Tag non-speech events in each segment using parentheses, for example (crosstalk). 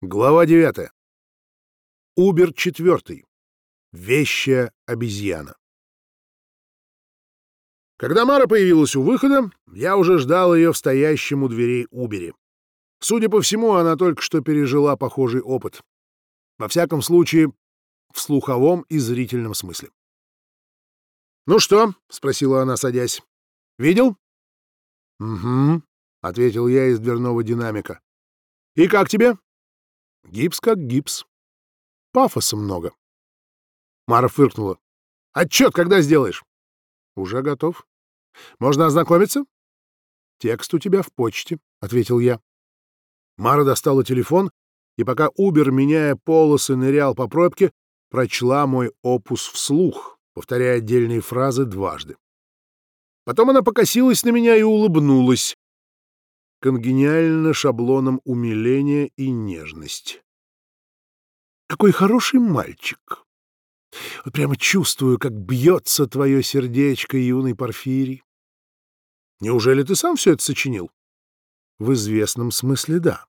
Глава 9. Убер 4. Вещая обезьяна. Когда Мара появилась у выхода, я уже ждал ее в стоящем у дверей Убере. Судя по всему, она только что пережила похожий опыт. Во всяком случае, в слуховом и зрительном смысле. «Ну что?» — спросила она, садясь. «Видел?» «Угу», — ответил я из дверного динамика. «И как тебе?» Гипс как гипс. Пафоса много. Мара фыркнула. Отчет когда сделаешь? Уже готов. Можно ознакомиться? Текст у тебя в почте, ответил я. Мара достала телефон, и пока Убер, меняя полосы, нырял по пробке, прочла мой опус вслух, повторяя отдельные фразы дважды. Потом она покосилась на меня и улыбнулась конгениально шаблоном умиления и нежность. Какой хороший мальчик! Вот прямо чувствую, как бьется твое сердечко, юный Порфирий. Неужели ты сам все это сочинил? В известном смысле да.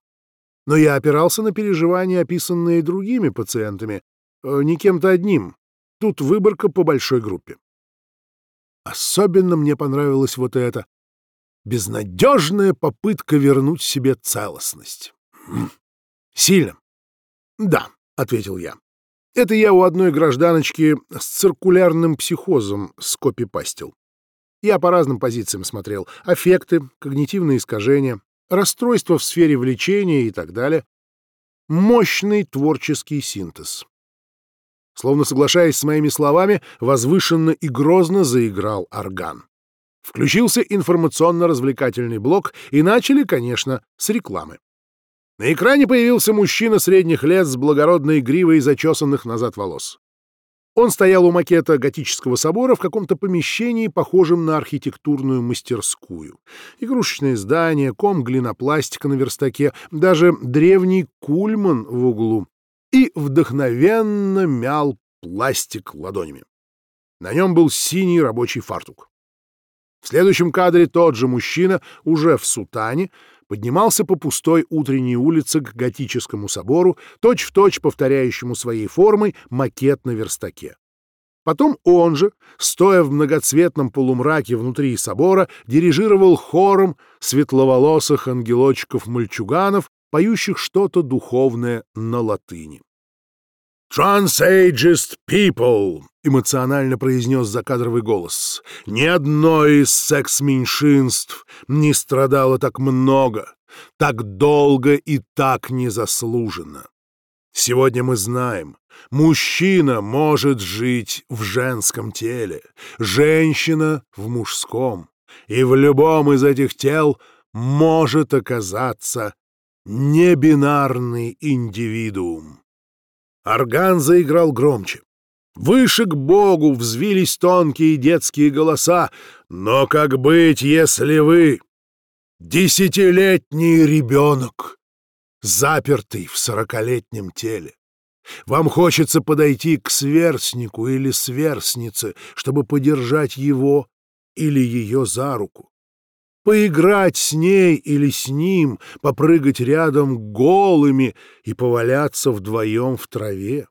Но я опирался на переживания, описанные другими пациентами, э, не кем-то одним. Тут выборка по большой группе. Особенно мне понравилось вот это безнадежная попытка вернуть себе целостность. Сильно. Да, ответил я. Это я у одной гражданочки с циркулярным психозом скопипастил. Я по разным позициям смотрел. Аффекты, когнитивные искажения, расстройства в сфере влечения и так далее. Мощный творческий синтез. Словно соглашаясь с моими словами, возвышенно и грозно заиграл орган. Включился информационно-развлекательный блок, и начали, конечно, с рекламы. На экране появился мужчина средних лет с благородной гривой зачесанных назад волос. Он стоял у макета готического собора в каком-то помещении, похожем на архитектурную мастерскую. Игрушечное здание, ком глинопластика на верстаке, даже древний кульман в углу. И вдохновенно мял пластик ладонями. На нем был синий рабочий фартук. В следующем кадре тот же мужчина, уже в сутане, поднимался по пустой утренней улице к готическому собору, точь-в-точь точь повторяющему своей формой макет на верстаке. Потом он же, стоя в многоцветном полумраке внутри собора, дирижировал хором светловолосых ангелочков-мальчуганов, поющих что-то духовное на латыни. «Transageist people!» — эмоционально произнес закадровый голос. «Ни одно из секс-меньшинств не страдало так много, так долго и так незаслуженно. Сегодня мы знаем, мужчина может жить в женском теле, женщина — в мужском, и в любом из этих тел может оказаться небинарный индивидуум. Орган заиграл громче. Выше к Богу взвились тонкие детские голоса. Но как быть, если вы десятилетний ребенок, запертый в сорокалетнем теле? Вам хочется подойти к сверстнику или сверстнице, чтобы подержать его или ее за руку поиграть с ней или с ним, попрыгать рядом голыми и поваляться вдвоем в траве.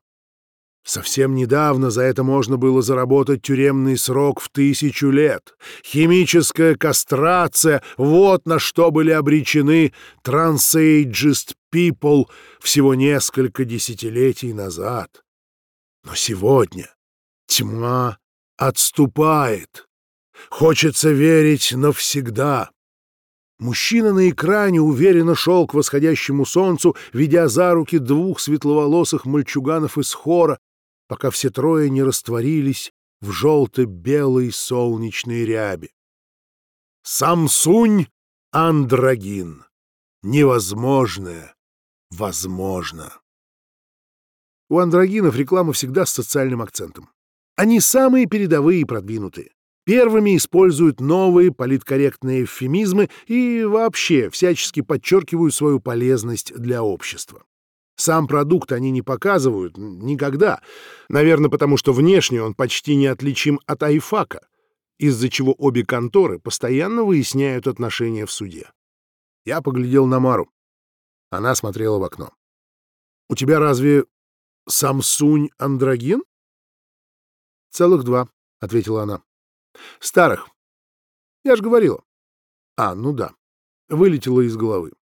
Совсем недавно за это можно было заработать тюремный срок в тысячу лет. Химическая кастрация — вот на что были обречены трансейджист people всего несколько десятилетий назад. Но сегодня тьма отступает. Хочется верить навсегда. Мужчина на экране уверенно шел к восходящему солнцу, ведя за руки двух светловолосых мальчуганов из хора, пока все трое не растворились в желто-белой солнечной ряби. Самсунь Андрогин. Невозможное возможно. У андрогинов реклама всегда с социальным акцентом. Они самые передовые и продвинутые. Первыми используют новые политкорректные эвфемизмы и вообще всячески подчеркивают свою полезность для общества. Сам продукт они не показывают никогда, наверное, потому что внешне он почти неотличим от айфака, из-за чего обе конторы постоянно выясняют отношения в суде. Я поглядел на Мару. Она смотрела в окно. У тебя разве Самсунь Андрогин? Целых два, — ответила она. Старых. Я ж говорила. А, ну да. Вылетела из головы.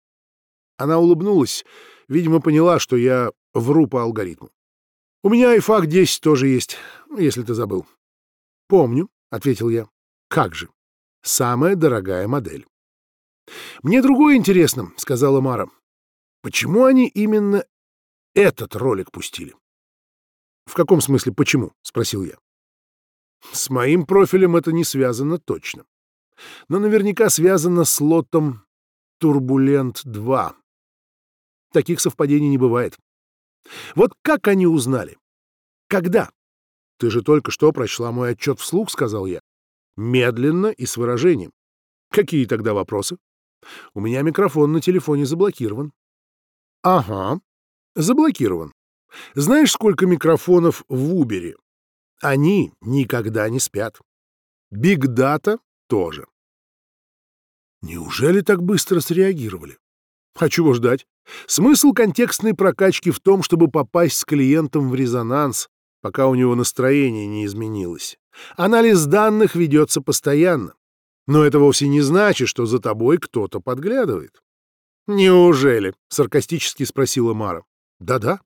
Она улыбнулась, видимо, поняла, что я вру по алгоритму. У меня и факт 10 тоже есть, если ты забыл. Помню, — ответил я. Как же. Самая дорогая модель. Мне другое интересно, — сказала Мара. Почему они именно этот ролик пустили? В каком смысле почему? — спросил я. С моим профилем это не связано точно. Но наверняка связано с лотом «Турбулент-2». Таких совпадений не бывает. Вот как они узнали? Когда? Ты же только что прочла мой отчет вслух, сказал я. Медленно и с выражением. Какие тогда вопросы? У меня микрофон на телефоне заблокирован. Ага, заблокирован. Знаешь, сколько микрофонов в Убере? Они никогда не спят. Биг-дата тоже. Неужели так быстро среагировали? А чего ждать? Смысл контекстной прокачки в том, чтобы попасть с клиентом в резонанс, пока у него настроение не изменилось. Анализ данных ведется постоянно. Но это вовсе не значит, что за тобой кто-то подглядывает. «Неужели?» — саркастически спросила Мара. «Да-да.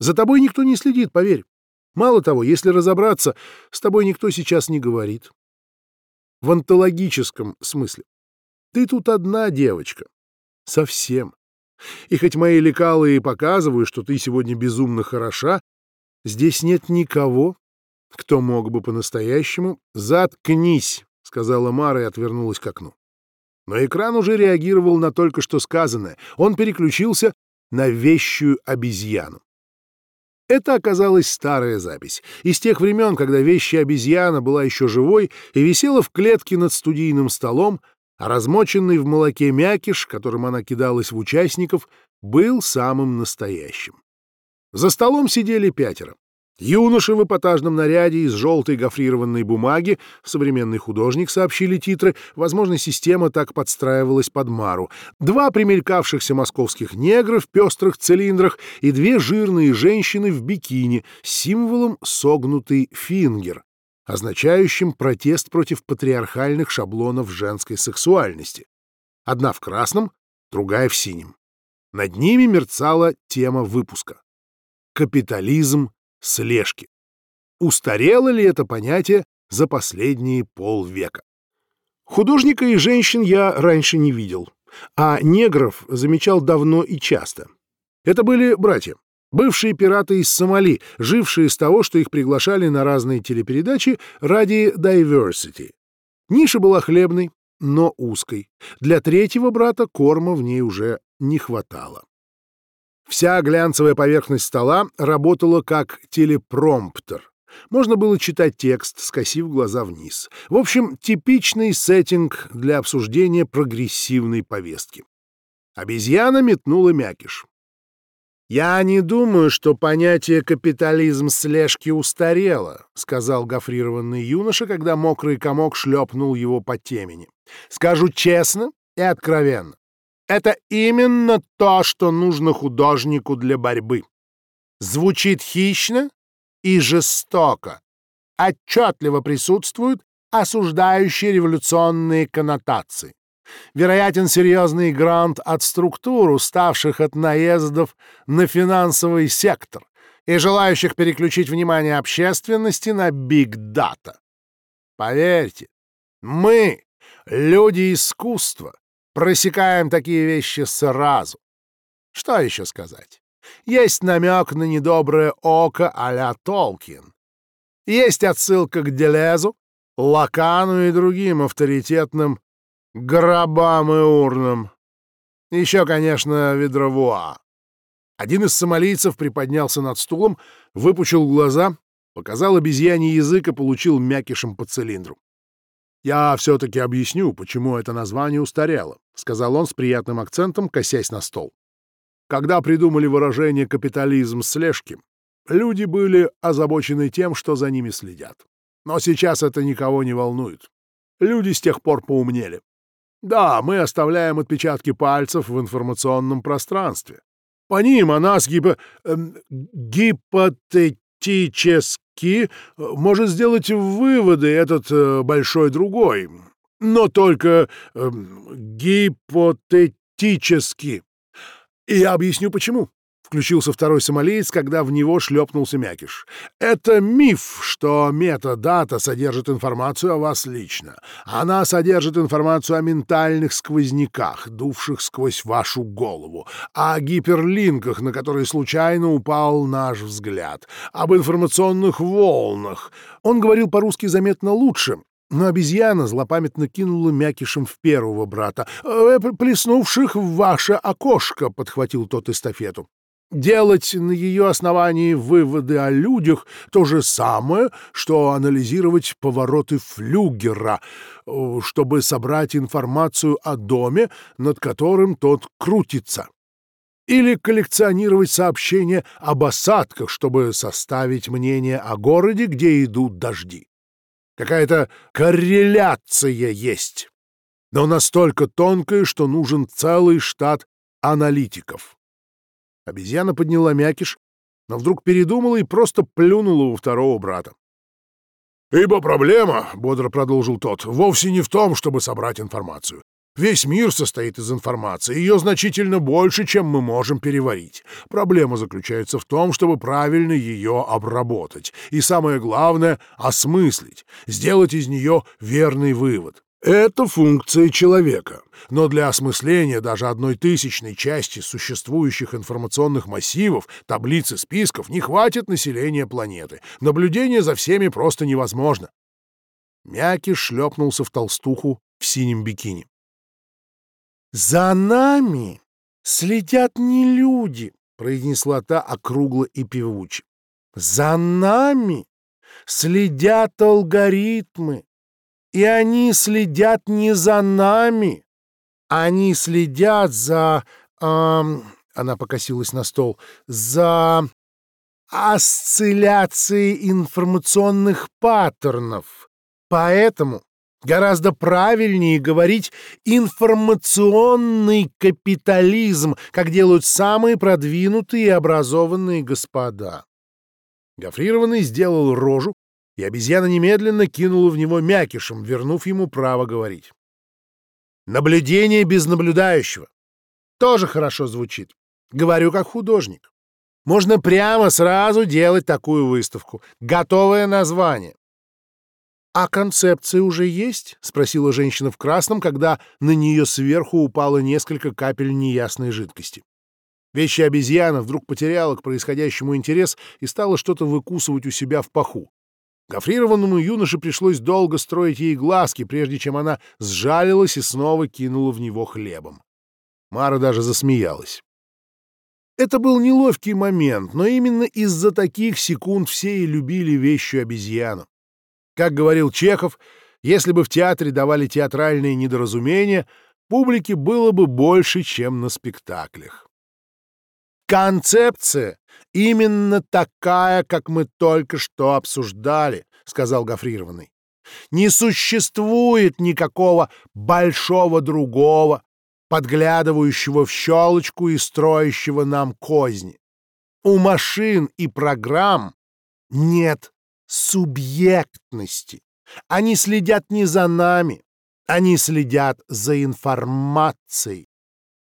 За тобой никто не следит, поверь. Мало того, если разобраться, с тобой никто сейчас не говорит. В онтологическом смысле. Ты тут одна девочка. Совсем. И хоть мои лекалы и показывают, что ты сегодня безумно хороша, здесь нет никого, кто мог бы по-настоящему... «Заткнись!» — сказала Мара и отвернулась к окну. Но экран уже реагировал на только что сказанное. Он переключился на вещую обезьяну. Это оказалась старая запись, из тех времен, когда вещая обезьяна была еще живой и висела в клетке над студийным столом, а размоченный в молоке мякиш, которым она кидалась в участников, был самым настоящим. За столом сидели пятеро. Юноши в эпатажном наряде из желтой гофрированной бумаги, современный художник, сообщили титры, возможно, система так подстраивалась под Мару, два примелькавшихся московских негра в пестрых цилиндрах и две жирные женщины в бикини с символом согнутый фингер, означающим протест против патриархальных шаблонов женской сексуальности. Одна в красном, другая в синем. Над ними мерцала тема выпуска. Капитализм слежки. Устарело ли это понятие за последние полвека? Художника и женщин я раньше не видел, а негров замечал давно и часто. Это были братья, бывшие пираты из Сомали, жившие с того, что их приглашали на разные телепередачи ради diversity. Ниша была хлебной, но узкой. Для третьего брата корма в ней уже не хватало. Вся глянцевая поверхность стола работала как телепромптер. Можно было читать текст, скосив глаза вниз. В общем, типичный сеттинг для обсуждения прогрессивной повестки. Обезьяна метнула мякиш. «Я не думаю, что понятие «капитализм слежки» устарело», — сказал гофрированный юноша, когда мокрый комок шлепнул его по темени. «Скажу честно и откровенно. Это именно то, что нужно художнику для борьбы. Звучит хищно и жестоко. Отчетливо присутствуют осуждающие революционные коннотации. Вероятен серьезный грант от структур, уставших от наездов на финансовый сектор и желающих переключить внимание общественности на биг-дата. Поверьте, мы, люди искусства, Просекаем такие вещи сразу. Что еще сказать? Есть намек на недоброе око а-ля Толкин. Есть отсылка к Делезу, Лакану и другим авторитетным гробам и урнам. Еще, конечно, Ведровуа. Один из сомалийцев приподнялся над стулом, выпучил глаза, показал обезьяний язык и получил мякишем по цилиндру. «Я все-таки объясню, почему это название устарело», — сказал он с приятным акцентом, косясь на стол. Когда придумали выражение «капитализм слежки», люди были озабочены тем, что за ними следят. Но сейчас это никого не волнует. Люди с тех пор поумнели. Да, мы оставляем отпечатки пальцев в информационном пространстве. по ним о нас гипо... Э, гипотетически может сделать выводы этот э, большой другой. Но только э, гипотетически. И я объясню почему. Включился второй самолеец, когда в него шлепнулся Мякиш. «Это миф, что метадата содержит информацию о вас лично. Она содержит информацию о ментальных сквозняках, дувших сквозь вашу голову, о гиперлинках, на которые случайно упал наш взгляд, об информационных волнах». Он говорил по-русски заметно лучше, но обезьяна злопамятно кинула мякишем в первого брата. «Э, «Плеснувших в ваше окошко», — подхватил тот эстафету. Делать на ее основании выводы о людях — то же самое, что анализировать повороты флюгера, э, чтобы собрать информацию о доме, над которым тот крутится. Или коллекционировать сообщения об осадках, чтобы составить мнение о городе, где идут дожди. Какая-то корреляция есть, но настолько тонкая, что нужен целый штат аналитиков. Обезьяна подняла мякиш, но вдруг передумала и просто плюнула у второго брата. «Ибо проблема, — бодро продолжил тот, — вовсе не в том, чтобы собрать информацию. Весь мир состоит из информации, ее значительно больше, чем мы можем переварить. Проблема заключается в том, чтобы правильно ее обработать, и самое главное — осмыслить, сделать из нее верный вывод. Это функция человека, но для осмысления даже одной тысячной части существующих информационных массивов, таблиц и списков не хватит населения планеты. Наблюдение за всеми просто невозможно. Мяки шлепнулся в толстуху в синем бикини. «За нами следят не люди», — произнесла та округло и певуче. «За нами следят алгоритмы, и они следят не за нами, они следят за... Эм, она покосилась на стол. За осцилляцией информационных паттернов. Поэтому гораздо правильнее говорить «информационный капитализм», как делают самые продвинутые и образованные господа. Гофрированный сделал рожу, и обезьяна немедленно кинула в него мякишем, вернув ему право говорить. Наблюдение без наблюдающего. Тоже хорошо звучит. Говорю как художник. Можно прямо сразу делать такую выставку. Готовое название. «А концепция уже есть?» — спросила женщина в красном, когда на нее сверху упало несколько капель неясной жидкости. Вещая обезьяна вдруг потеряла к происходящему интерес и стала что-то выкусывать у себя в паху. Гофрированному юноше пришлось долго строить ей глазки, прежде чем она сжалилась и снова кинула в него хлебом. Мара даже засмеялась. Это был неловкий момент, но именно из-за таких секунд все и любили вещью обезьяну. Как говорил Чехов, если бы в театре давали театральные недоразумения, публики было бы больше, чем на спектаклях. «Концепция именно такая, как мы только что обсуждали», — сказал Гофрированный. «Не существует никакого большого другого, подглядывающего в щелочку и строящего нам козни. У машин и программ нет субъектности. Они следят не за нами, они следят за информацией.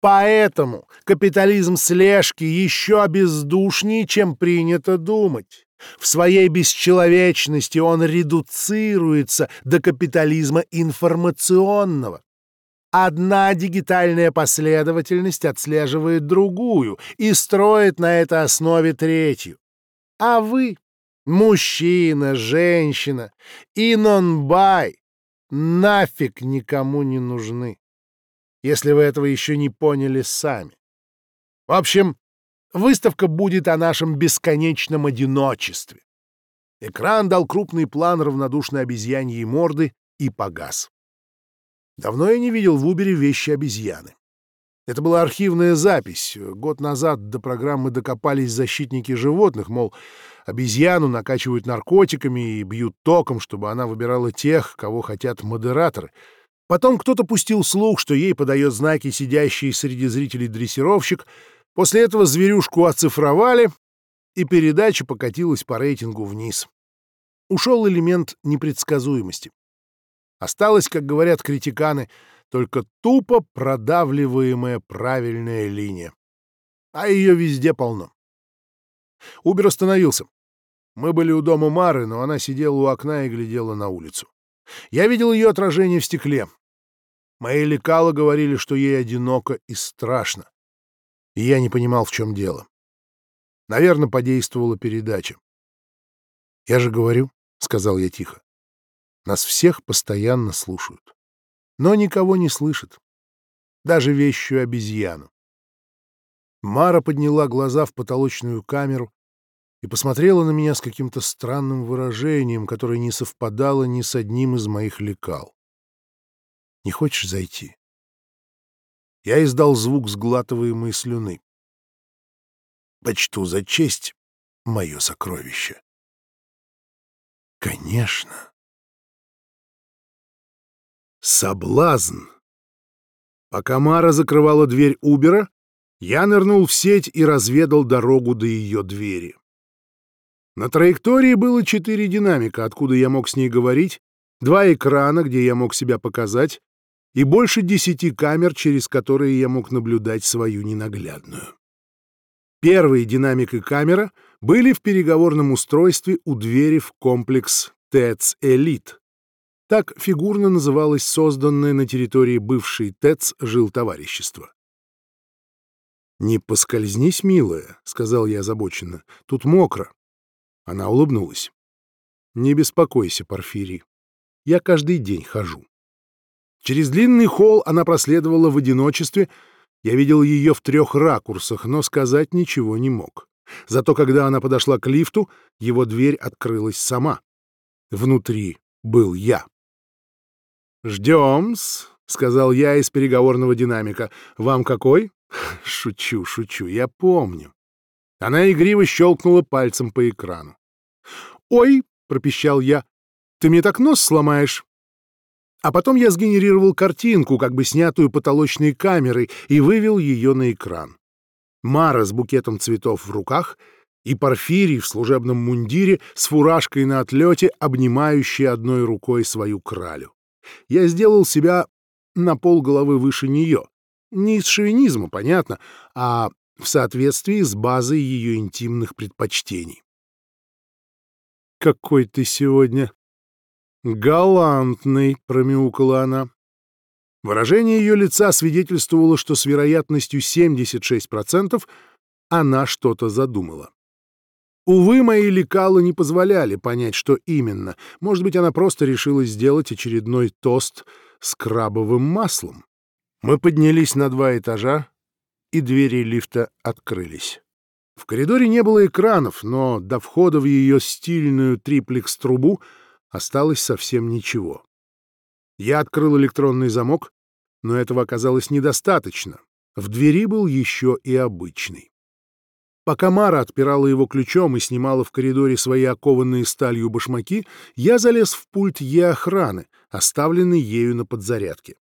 Поэтому капитализм слежки еще бездушнее, чем принято думать. В своей бесчеловечности он редуцируется до капитализма информационного. Одна дигитальная последовательность отслеживает другую и строит на этой основе третью. А вы, мужчина, женщина и нон-бай, нафиг никому не нужны если вы этого еще не поняли сами. В общем, выставка будет о нашем бесконечном одиночестве. Экран дал крупный план равнодушной обезьяньей морды и погас. Давно я не видел в Убере вещи обезьяны. Это была архивная запись. Год назад до программы докопались защитники животных, мол, обезьяну накачивают наркотиками и бьют током, чтобы она выбирала тех, кого хотят модераторы — Потом кто-то пустил слух, что ей подает знаки сидящий среди зрителей дрессировщик, После этого зверюшку оцифровали, и передача покатилась по рейтингу вниз. Ушел элемент непредсказуемости. Осталась, как говорят критиканы, только тупо продавливаемая правильная линия. А ее везде полно. Убер остановился. Мы были у дома Мары, но она сидела у окна и глядела на улицу. Я видел ее отражение в стекле. Мои лекала говорили, что ей одиноко и страшно. И я не понимал, в чем дело. Наверное, подействовала передача. «Я же говорю», — сказал я тихо, — «нас всех постоянно слушают, но никого не слышат, даже вещую обезьяну». Мара подняла глаза в потолочную камеру и посмотрела на меня с каким-то странным выражением, которое не совпадало ни с одним из моих лекал. «Не хочешь зайти?» Я издал звук сглатываемой слюны. «Почту за честь мое сокровище». «Конечно». Соблазн. Пока Мара закрывала дверь Убера, я нырнул в сеть и разведал дорогу до ее двери. На траектории было четыре динамика, откуда я мог с ней говорить, два экрана, где я мог себя показать, и больше десяти камер, через которые я мог наблюдать свою ненаглядную. Первый динамик и камера были в переговорном устройстве у двери в комплекс ТЭЦ «Элит». Так фигурно называлось созданное на территории бывшей ТЭЦ жилтоварищество. «Не поскользнись, милая», — сказал я озабоченно. «Тут мокро». Она улыбнулась. «Не беспокойся, Порфирий. Я каждый день хожу». Через длинный холл она проследовала в одиночестве. Я видел ее в трех ракурсах, но сказать ничего не мог. Зато когда она подошла к лифту, его дверь открылась сама. Внутри был я. «Ждем-с», — сказал я из переговорного динамика. «Вам какой?» (laughs) Шучу, шучу, я помню. Она игриво щелкнула пальцем по экрану. «Ой!» — пропищал я. «Ты мне так нос сломаешь!» А потом я сгенерировал картинку, как бы снятую потолочной камерой, и вывел ее на экран. Мара с букетом цветов в руках и Порфирий в служебном мундире с фуражкой на отлете, обнимающий одной рукой свою кралю. Я сделал себя на пол головы выше нее, не из шовинизма, понятно, а в соответствии с базой ее интимных предпочтений. «Какой ты сегодня галантный!» — промяукала она. Выражение ее лица свидетельствовало, что с вероятностью 76% она что-то задумала. Увы, мои лекалы не позволяли понять, что именно. Может быть, она просто решила сделать очередной тост с крабовым маслом. Мы поднялись на два этажа, и двери лифта открылись. В коридоре не было экранов, но до входа в ее стильную триплекс-трубу осталось совсем ничего. Я открыл электронный замок, но этого оказалось недостаточно. В двери был еще и обычный. Пока Мара отпирала его ключом и снимала в коридоре свои окованные сталью башмаки, я залез в пульт Е-охраны, оставленный ею на подзарядке.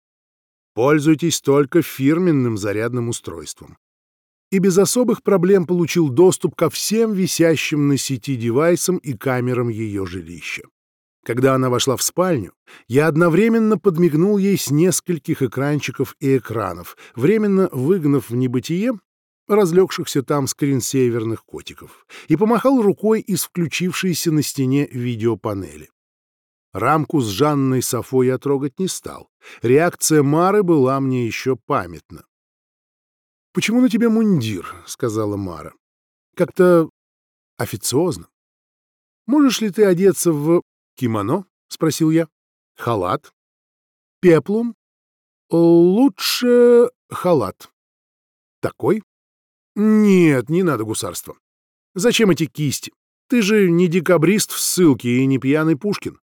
Пользуйтесь только фирменным зарядным устройством. И без особых проблем получил доступ ко всем висящим на сети девайсам и камерам ее жилища. Когда она вошла в спальню, я одновременно подмигнул ей с нескольких экранчиков и экранов, временно выгнав в небытие разлегшихся там скринсейверных котиков, и помахал рукой из включившейся на стене видеопанели. Рамку с Жанной Софой я трогать не стал. Реакция Мары была мне еще памятна. «Почему на тебе мундир?» — сказала Мара. «Как-то официозно. Можешь ли ты одеться в кимоно?» — спросил я. «Халат? Пеплум? Лучше халат. Такой? Нет, не надо гусарства. Зачем эти кисти? Ты же не декабрист в ссылке и не пьяный Пушкин.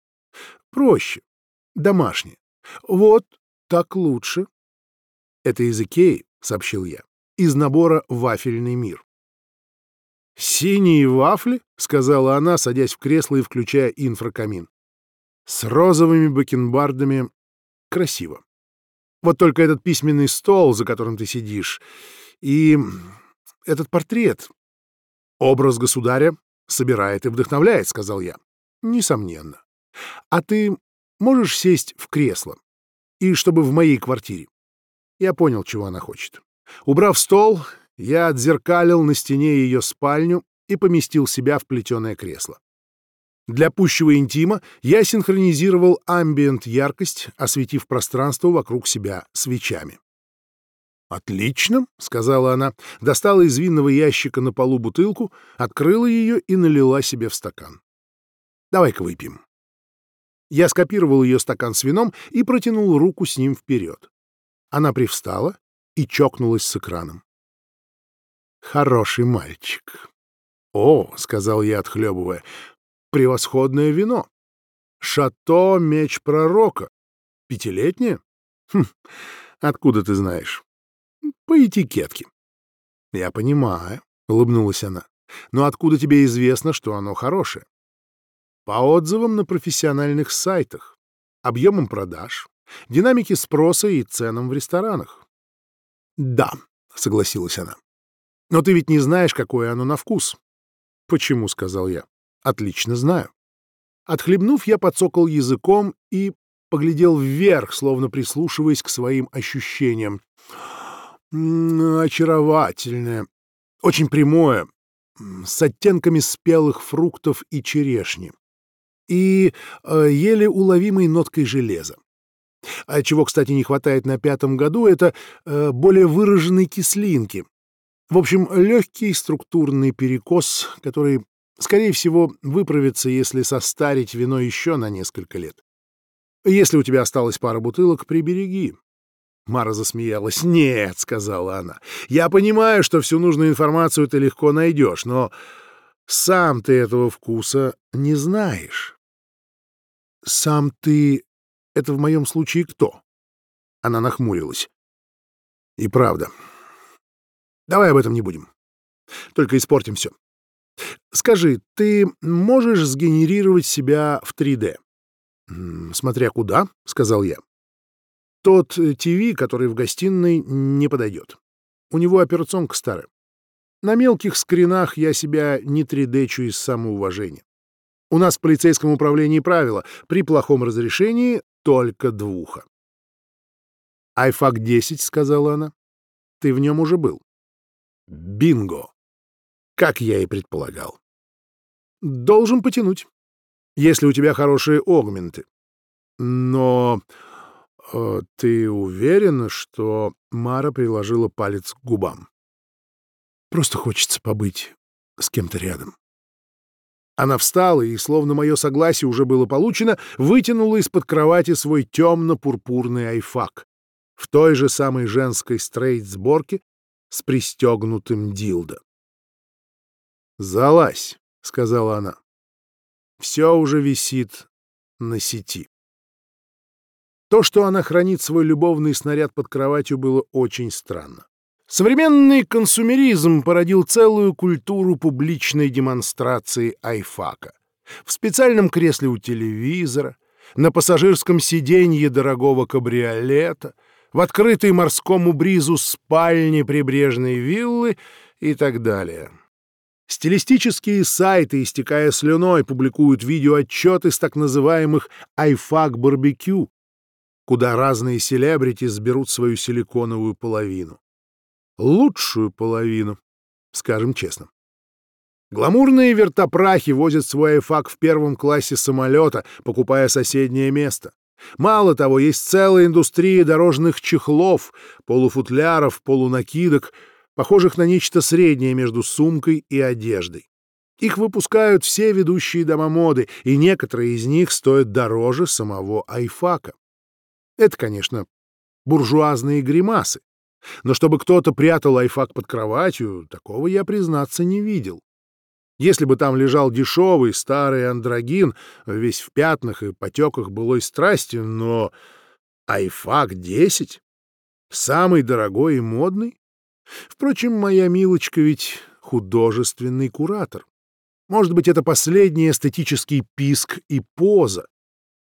Проще. Домашнее. Вот так лучше. Это из Икеи, сообщил я, из набора «Вафельный мир». «Синие вафли?» — сказала она, садясь в кресло и включая инфракамин. «С розовыми бакенбардами. Красиво. Вот только этот письменный стол, за которым ты сидишь, и этот портрет. Образ государя собирает и вдохновляет, — сказал я. Несомненно. А ты можешь сесть в кресло? И чтобы в моей квартире. Я понял, чего она хочет. Убрав стол, я отзеркалил на стене ее спальню и поместил себя в плетеное кресло. Для пущего интима я синхронизировал амбиент яркость, осветив пространство вокруг себя свечами. «Отлично», — сказала она, достала из винного ящика на полу бутылку, открыла ее и налила себе в стакан. «Давай-ка выпьем». Я скопировал ее стакан с вином и протянул руку с ним вперед. Она привстала и чокнулась с экраном. «Хороший мальчик». «О», — сказал я, отхлебывая, — «превосходное вино. Шато Меч Пророка. Пятилетнее? Хм, откуда ты знаешь?» По этикетке. Я понимаю, улыбнулась она. Но откуда тебе известно, что оно хорошее? По отзывам на профессиональных сайтах, объемам продаж, динамике спроса и ценам в ресторанах. Да, согласилась она. Но ты ведь не знаешь, какое оно на вкус. Почему, сказал я. Отлично знаю. Отхлебнув, я подсокал языком и поглядел вверх, словно прислушиваясь к своим ощущениям очаровательное, очень прямое, с оттенками спелых фруктов и черешни и э, еле уловимой ноткой железа. А чего, кстати, не хватает на пятом году, это э, более выраженной кислинки. В общем, легкий структурный перекос, который, скорее всего, выправится, если состарить вино еще на несколько лет. Если у тебя осталась пара бутылок, прибереги. Мара засмеялась. «Нет», — сказала она, — «я понимаю, что всю нужную информацию ты легко найдешь, но сам ты этого вкуса не знаешь». «Сам ты... Это в моем случае кто?» Она нахмурилась. «И правда. Давай об этом не будем. Только испортим все. Скажи, ты можешь сгенерировать себя в 3D?» «Смотря куда», — сказал я. Тот ТВ, который в гостиной, не подойдет. У него операционка старая. На мелких скринах я себя не 3D-чу из самоуважения. У нас в полицейском управлении правило — при плохом разрешении только двуха. «Айфак 10», — сказала она. «Ты в нем уже был». «Бинго!» Как я и предполагал. «Должен потянуть, если у тебя хорошие огменты. Но «Э, «Ты уверена, что...» — Мара приложила палец к губам. «Просто хочется побыть с кем-то рядом». Она встала и, словно мое согласие уже было получено, вытянула из-под кровати свой темно-пурпурный айфак в той же самой женской стрейт-сборке с пристегнутым дилдо. «Залазь», — сказала она. «Все уже висит на сети». То, что она хранит свой любовный снаряд под кроватью, было очень странно. Современный консумеризм породил целую культуру публичной демонстрации айфака. В специальном кресле у телевизора, на пассажирском сиденье дорогого кабриолета, в открытой морскому бризу спальни прибрежной виллы и так далее. Стилистические сайты, истекая слюной, публикуют видеоотчеты с так называемых «айфак-барбекю», куда разные селебрити берут свою силиконовую половину. Лучшую половину, скажем честно. Гламурные вертопрахи возят свой айфак в первом классе самолета, покупая соседнее место. Мало того, есть целая индустрия дорожных чехлов, полуфутляров, полунакидок, похожих на нечто среднее между сумкой и одеждой. Их выпускают все ведущие дома моды, и некоторые из них стоят дороже самого айфака. Это, конечно, буржуазные гримасы. Но чтобы кто-то прятал айфак под кроватью, такого я, признаться, не видел. Если бы там лежал дешевый старый андрогин, весь в пятнах и потеках былой страсти, но айфак 10? Самый дорогой и модный? Впрочем, моя милочка ведь художественный куратор. Может быть, это последний эстетический писк и поза,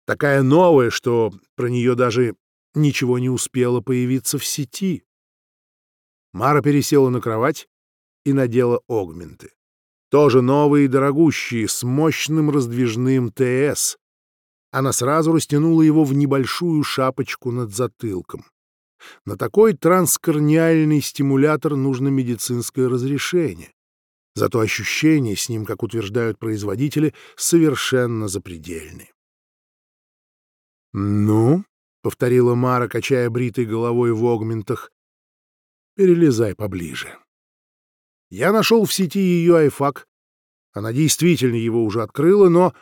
Такая новая, что про нее даже ничего не успело появиться в сети. Мара пересела на кровать и надела огменты. Тоже новые и дорогущие, с мощным раздвижным ТС. Она сразу растянула его в небольшую шапочку над затылком. На такой транскорниальный стимулятор нужно медицинское разрешение. Зато ощущения с ним, как утверждают производители, совершенно запредельны. «Ну?» — повторила Мара, качая бритой головой в огментах. «Перелезай поближе». Я нашел в сети ее айфак. Она действительно его уже открыла, но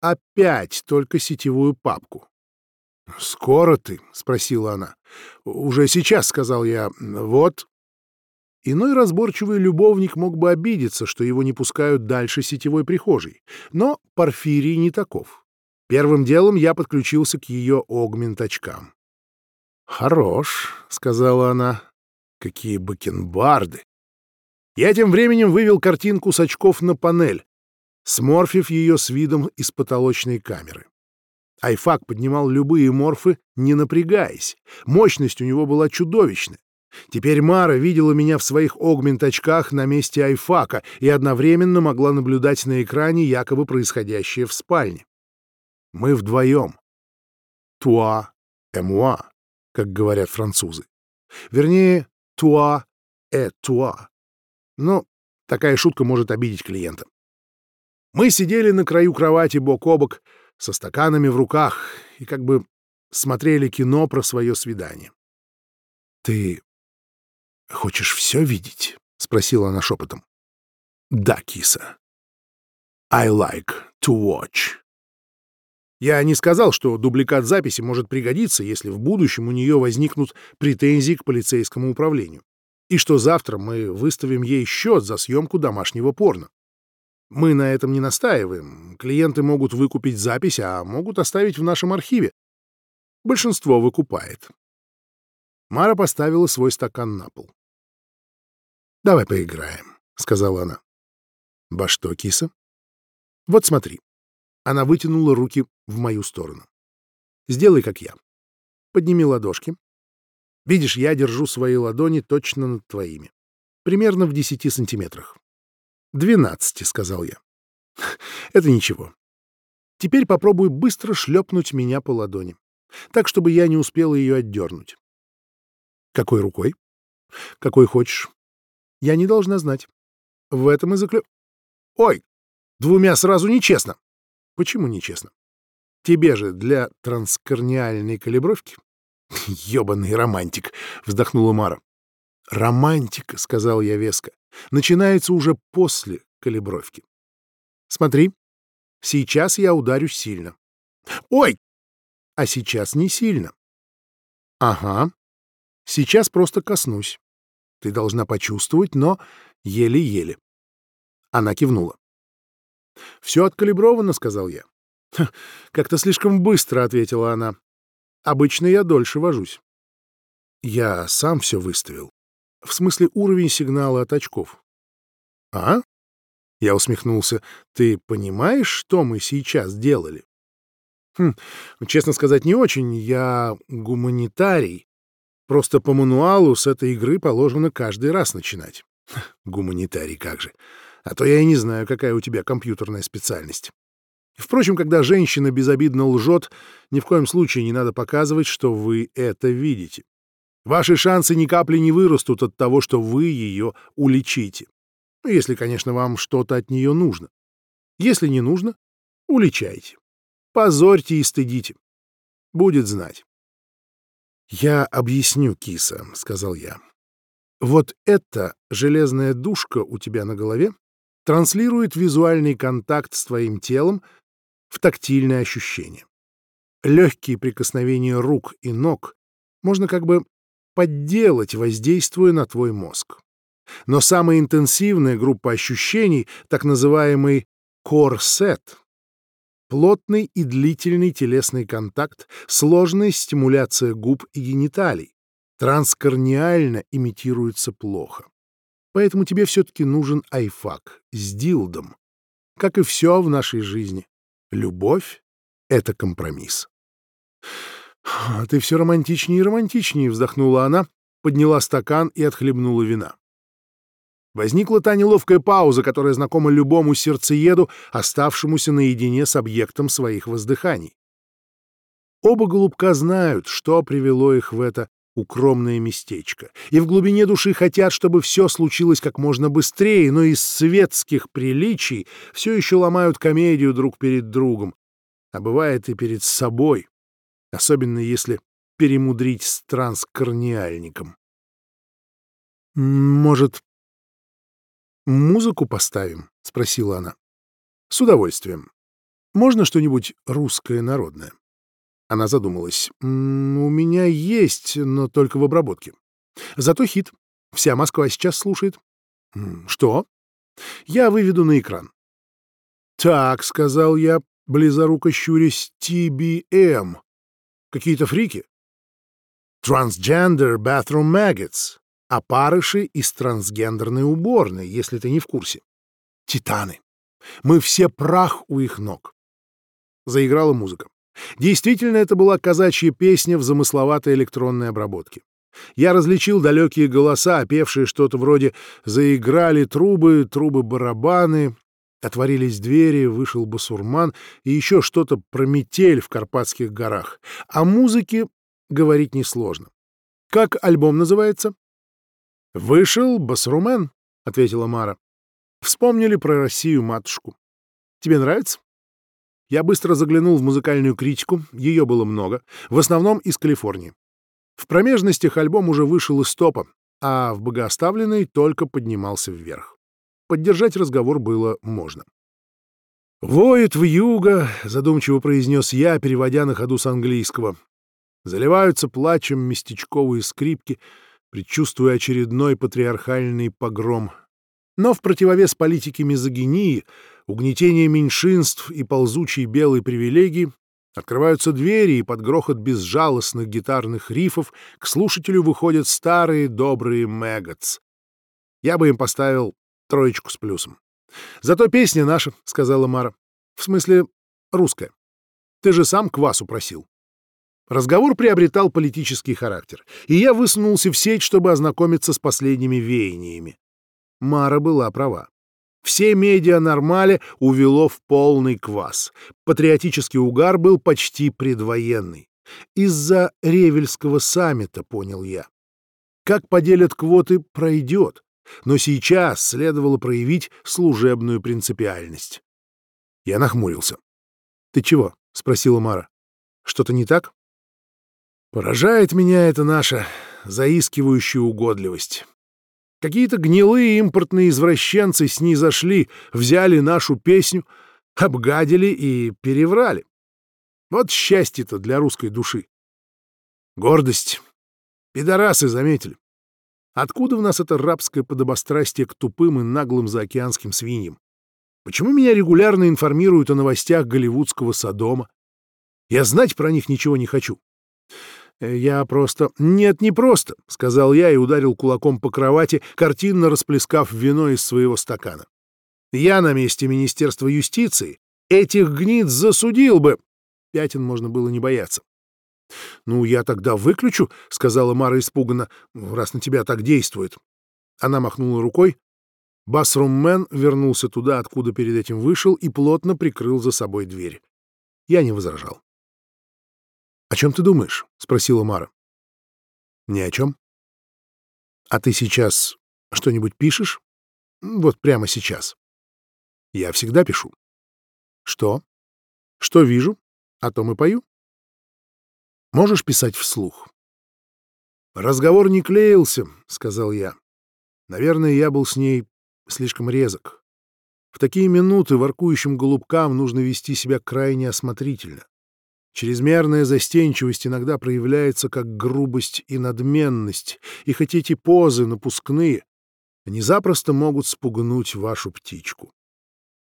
опять только сетевую папку. «Скоро ты?» — спросила она. «Уже сейчас», — сказал я. «Вот». Иной разборчивый любовник мог бы обидеться, что его не пускают дальше сетевой прихожей. Но Порфирий не таков. Первым делом я подключился к ее огмент-очкам. «Хорош», — сказала она. «Какие бакенбарды!» Я тем временем вывел картинку с очков на панель, сморфив ее с видом из потолочной камеры. Айфак поднимал любые морфы, не напрягаясь. Мощность у него была чудовищная. Теперь Мара видела меня в своих огмент-очках на месте айфака и одновременно могла наблюдать на экране якобы происходящее в спальне. Мы вдвоем. «Туа moi», как говорят французы. Вернее, «туа et toi». Но такая шутка может обидеть клиента. Мы сидели на краю кровати бок о бок, со стаканами в руках, и как бы смотрели кино про свое свидание. «Ты хочешь все видеть?» — спросила она шепотом. «Да, киса. I like to watch». Я не сказал, что дубликат записи может пригодиться, если в будущем у нее возникнут претензии к полицейскому управлению, и что завтра мы выставим ей счет за съемку домашнего порно. Мы на этом не настаиваем. Клиенты могут выкупить запись, а могут оставить в нашем архиве. Большинство выкупает. Мара поставила свой стакан на пол. «Давай поиграем», — сказала она. «Во что, киса?» «Вот смотри». Она вытянула руки в мою сторону. «Сделай, как я. Подними ладошки. Видишь, я держу свои ладони точно над твоими. Примерно в десяти сантиметрах. «Двенадцати», — сказал я. (laughs) «Это ничего. Теперь попробуй быстро шлепнуть меня по ладони, так, чтобы я не успел ее отдернуть». «Какой рукой?» «Какой хочешь. Я не должна знать. В этом и заклю...» «Ой, двумя сразу нечестно». «Почему нечестно?» «Тебе же для транскорниальной калибровки?» (laughs) «Ёбаный романтик», — вздохнула Мара. «Романтика», — сказал я веско, — «начинается уже после калибровки. Смотри, сейчас я ударю сильно. Ой! А сейчас не сильно. Ага. Сейчас просто коснусь. Ты должна почувствовать, но еле-еле. Она кивнула. «Все откалибровано», — сказал я. «Как-то слишком быстро», — ответила она. «Обычно я дольше вожусь». Я сам все выставил. В смысле уровень сигнала от очков. А? Я усмехнулся. Ты понимаешь, что мы сейчас делали? Хм, честно сказать, не очень. Я гуманитарий. Просто по мануалу с этой игры положено каждый раз начинать. Гуманитарий как же. А то я и не знаю, какая у тебя компьютерная специальность. Впрочем, когда женщина безобидно лжет, ни в коем случае не надо показывать, что вы это видите. Ваши шансы ни капли не вырастут от того, что вы ее уличите. Ну, если, конечно, вам что-то от нее нужно. Если не нужно, уличайте. Позорьте и стыдите. Будет знать. «Я объясню, киса», — сказал я. «Вот эта железная душка у тебя на голове транслирует визуальный контакт с твоим телом в тактильное ощущение. Легкие прикосновения рук и ног можно как бы подделать, воздействуя на твой мозг. Но самая интенсивная группа ощущений, так называемый корсет, плотный и длительный телесный контакт, сложная стимуляция губ и гениталий, транскорниально имитируется плохо. Поэтому тебе все-таки нужен айфак с дилдом. Как и все в нашей жизни, любовь — это компромисс. «А «Ты все романтичнее и романтичнее», — вздохнула она, подняла стакан и отхлебнула вина. Возникла та неловкая пауза, которая знакома любому сердцееду, оставшемуся наедине с объектом своих воздыханий. Оба голубка знают, что привело их в это укромное местечко, и в глубине души хотят, чтобы все случилось как можно быстрее, но из светских приличий все еще ломают комедию друг перед другом, а бывает и перед собой, особенно если перемудрить с транскорниальником. «Может, «Музыку поставим?» — спросила она. «С удовольствием. Можно что-нибудь русское народное?» Она задумалась. «У меня есть, но только в обработке. Зато хит. Вся Москва сейчас слушает». «Что?» «Я выведу на экран». «Так», — сказал я, близоруко щурясь, TBM. Какие-то фрики?» «Transgender Bathroom Maggots» опарыши из трансгендерной уборной, если ты не в курсе. Титаны. Мы все прах у их ног. Заиграла музыка. Действительно, это была казачья песня в замысловатой электронной обработке. Я различил далекие голоса, опевшие что-то вроде «заиграли трубы, трубы-барабаны», отворились двери, вышел басурман и еще что-то про метель в Карпатских горах. О музыке говорить несложно. Как альбом называется? «Вышел Басрумен», — ответила Мара. «Вспомнили про Россию-матушку. Тебе нравится?» Я быстро заглянул в музыкальную критику, ее было много, в основном из Калифорнии. В промежностях альбом уже вышел из топа, а в богооставленной только поднимался вверх. Поддержать разговор было можно. «Воет в юго», — задумчиво произнес я, переводя на ходу с английского. Заливаются плачем местечковые скрипки — предчувствуя очередной патриархальный погром. Но в противовес политике мизогинии, угнетения меньшинств и ползучей белой привилегии открываются двери, и под грохот безжалостных гитарных рифов к слушателю выходят старые добрые Мэгготс. Я бы им поставил троечку с плюсом. «Зато песня наша», — сказала Мара. «В смысле, русская. Ты же сам квасу просил». Разговор приобретал политический характер, и я высунулся в сеть, чтобы ознакомиться с последними веяниями. Мара была права. Все медиа нормали увело в полный квас. Патриотический угар был почти предвоенный. Из-за Ревельского саммита, понял я. Как поделят квоты, пройдет. Но сейчас следовало проявить служебную принципиальность. Я нахмурился. «Ты чего?» — спросила Мара. «Что-то не так?» Поражает меня эта наша заискивающая угодливость. Какие-то гнилые импортные извращенцы снизошли, взяли нашу песню, обгадили и переврали. Вот счастье-то для русской души. Гордость. Пидорасы заметили. Откуда в нас это рабское подобострастие к тупым и наглым заокеанским свиньям? Почему меня регулярно информируют о новостях голливудского Содома? Я знать про них ничего не хочу. Э, «Я просто...» «Нет, не просто», — сказал я и ударил кулаком по кровати, картинно расплескав вино из своего стакана. «Я на месте Министерства юстиции этих гнид засудил бы». Пятен можно было не бояться. «Ну, я тогда выключу», — сказала Мара испуганно, — «раз на тебя так действует». Она махнула рукой. Басруммен вернулся туда, откуда перед этим вышел, и плотно прикрыл за собой дверь. Я не возражал. «О чем ты думаешь?» — спросила Мара. «Ни о чем». «А ты сейчас что-нибудь пишешь? Вот прямо сейчас». «Я всегда пишу». «Что?» «Что вижу, о том и пою». «Можешь писать вслух?» «Разговор не клеился», — сказал я. «Наверное, я был с ней слишком резок. В такие минуты воркующим голубкам нужно вести себя крайне осмотрительно. Чрезмерная застенчивость иногда проявляется как грубость и надменность, и хоть эти позы напускные, они запросто могут спугнуть вашу птичку.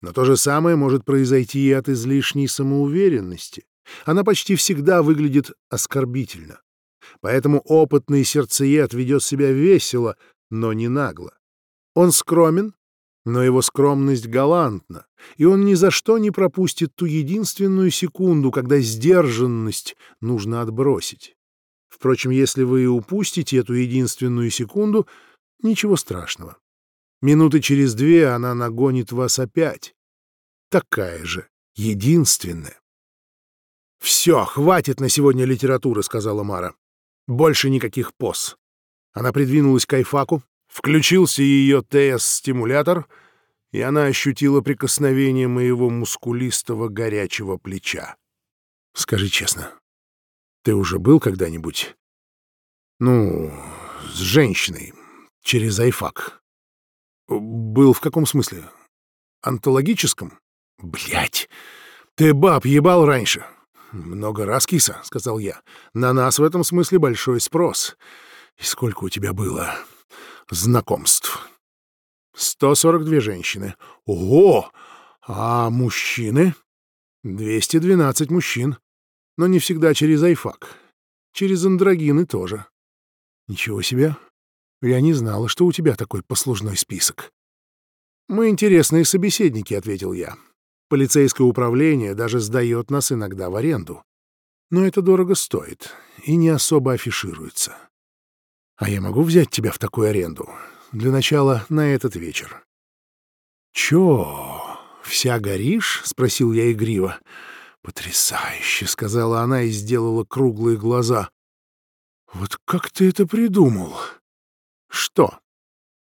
Но то же самое может произойти и от излишней самоуверенности. Она почти всегда выглядит оскорбительно. Поэтому опытный сердцеед ведет себя весело, но не нагло. Он скромен, но его скромность галантна, и он ни за что не пропустит ту единственную секунду, когда сдержанность нужно отбросить. Впрочем, если вы и упустите эту единственную секунду, ничего страшного. Минуты через две она нагонит вас опять. Такая же, единственная. «Все, хватит на сегодня литературы», — сказала Мара. «Больше никаких поз». Она придвинулась к Айфаку, включился ее ТС-стимулятор, и она ощутила прикосновение моего мускулистого горячего плеча. «Скажи честно, ты уже был когда-нибудь, ну, с женщиной, через Айфак?» «Был в каком смысле? Антологическом? Блять! Ты баб ебал раньше!» «Много раз, киса», — сказал я. «На нас в этом смысле большой спрос. И сколько у тебя было знакомств?» «Сто сорок две женщины». «Ого! А мужчины?» «Двести двенадцать мужчин. Но не всегда через айфак. Через андрогины тоже». «Ничего себе! Я не знала, что у тебя такой послужной список». «Мы интересные собеседники», — ответил я. Полицейское управление даже сдает нас иногда в аренду. Но это дорого стоит и не особо афишируется. А я могу взять тебя в такую аренду? Для начала на этот вечер. «Чё, вся горишь?» — спросил я игриво. «Потрясающе!» — сказала она и сделала круглые глаза. «Вот как ты это придумал?» «Что?»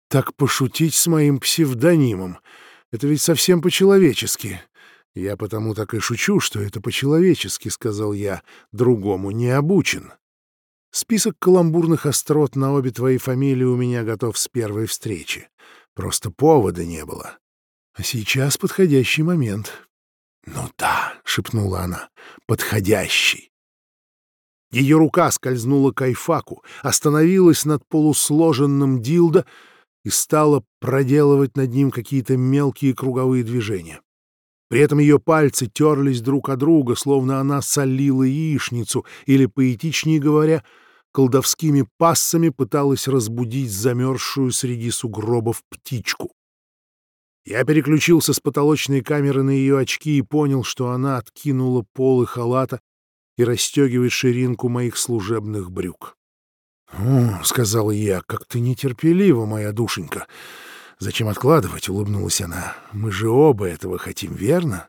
«Так пошутить с моим псевдонимом. Это ведь совсем по-человечески. Я потому так и шучу, что это по-человечески, — сказал я, — другому не обучен. Список каламбурных острот на обе твои фамилии у меня готов с первой встречи. Просто повода не было. А сейчас подходящий момент. — Ну да, — шепнула она, — подходящий. Ее рука скользнула к Айфаку, остановилась над полусложенным дилдо и стала проделывать над ним какие-то мелкие круговые движения. При этом ее пальцы терлись друг о друга, словно она солила яичницу, или, поэтичнее говоря, колдовскими пассами пыталась разбудить замерзшую среди сугробов птичку. Я переключился с потолочной камеры на ее очки и понял, что она откинула полы халата и расстегивает ширинку моих служебных брюк. «О, — сказала я, — как ты нетерпелива, моя душенька. Зачем откладывать?» — улыбнулась она. «Мы же оба этого хотим, верно?»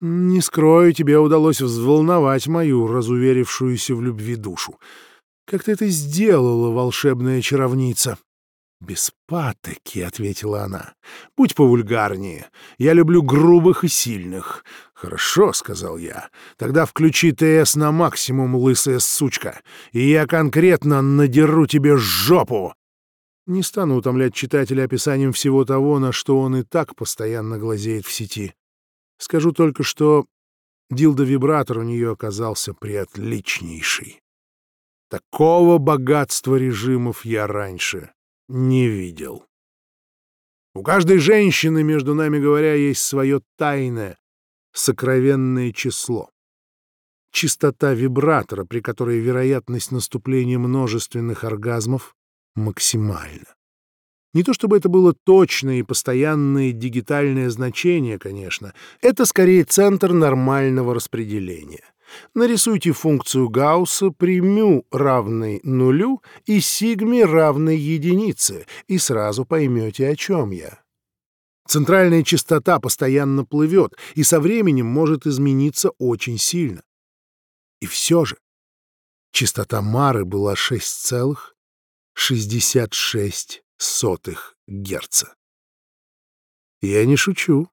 «Не скрою, тебе удалось взволновать мою разуверившуюся в любви душу. Как ты это сделала, волшебная чаровница?» «Без патоки», — ответила она. «Будь повульгарнее. Я люблю грубых и сильных». «Хорошо», — сказал я. «Тогда включи ТС на максимум, лысая сучка, и я конкретно надеру тебе жопу». Не стану утомлять читателя описанием всего того, на что он и так постоянно глазеет в сети. Скажу только, что дилдо-вибратор у нее оказался приотличнейший. Такого богатства режимов я раньше не видел. У каждой женщины, между нами говоря, есть свое тайное, сокровенное число. Частота вибратора, при которой вероятность наступления множественных оргазмов максимально. Не то чтобы это было точное и постоянное дигитальное значение, конечно. Это скорее центр нормального распределения. Нарисуйте функцию Гаусса при μ равной нулю и сигме равной единице, и сразу поймете, о чем я. Центральная частота постоянно плывет и со временем может измениться очень сильно. И все же частота Мары была 6,66 Герца. Я не шучу.